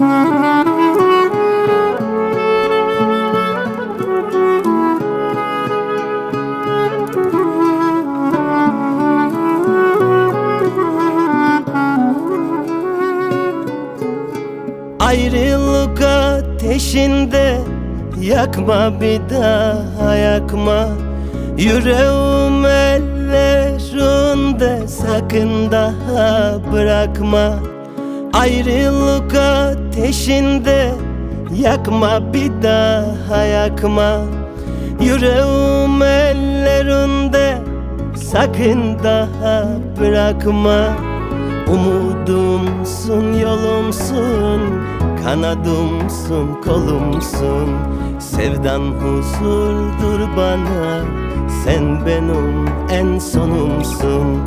Ayrılık ateşinde Yakma bir daha yakma. Yüreğim ellerinde Sakın daha bırakma. Ayrılık ateşinde Yakma bir daha yakma. Yüreğim ellerinde Sakın daha bırakma. Umudumsun, yolumsun Kanadımsın, kolumsun. Sevdan huzurdur bana Sen benim en sonumsun.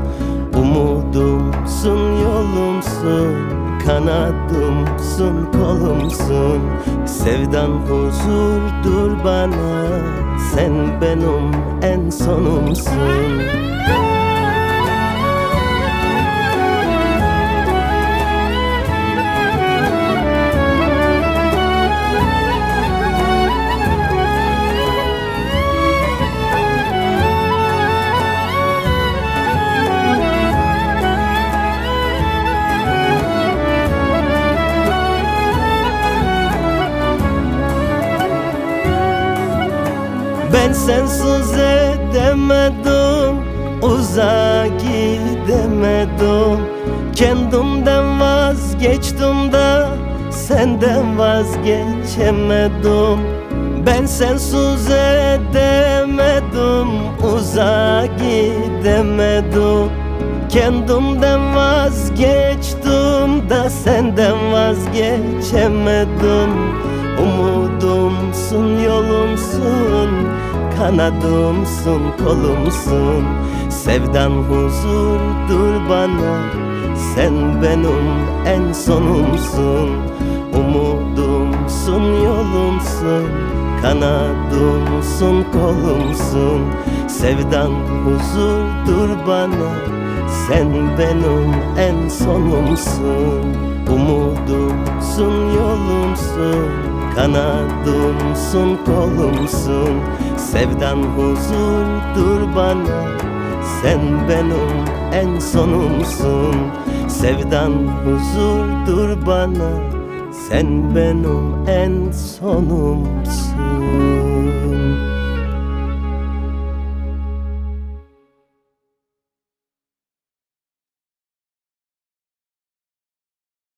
Umudumsun, yolumsun Kanadımsın, kolumsun. Sevdan huzurdur bana Sen benim en sonumsun Ben sensiz edemedim Uzağa gidemedim. Kendimden vazgeçtim de Senden vazgeçemedim. Ben sensiz edemedim Uzağa gidemedim. Kendimden vazgeçtim da Senden vazgeçemedim. Umudumsun, yolumsun Kanadımsın, kolumsun. Sevdan huzurdur bana. Sen benim en sonumsun. Umudumsun, yolumsun. Kanadımsın, kolumsun. Sevdan huzurdur bana. Sen benim en sonumsun. Umudumsun, yolumsun Kanadımsın, kolumsun. Sevdan huzurdur bana. Sen benim en sonumsun. Sevdan huzurdur bana. Sen benim en sonumsun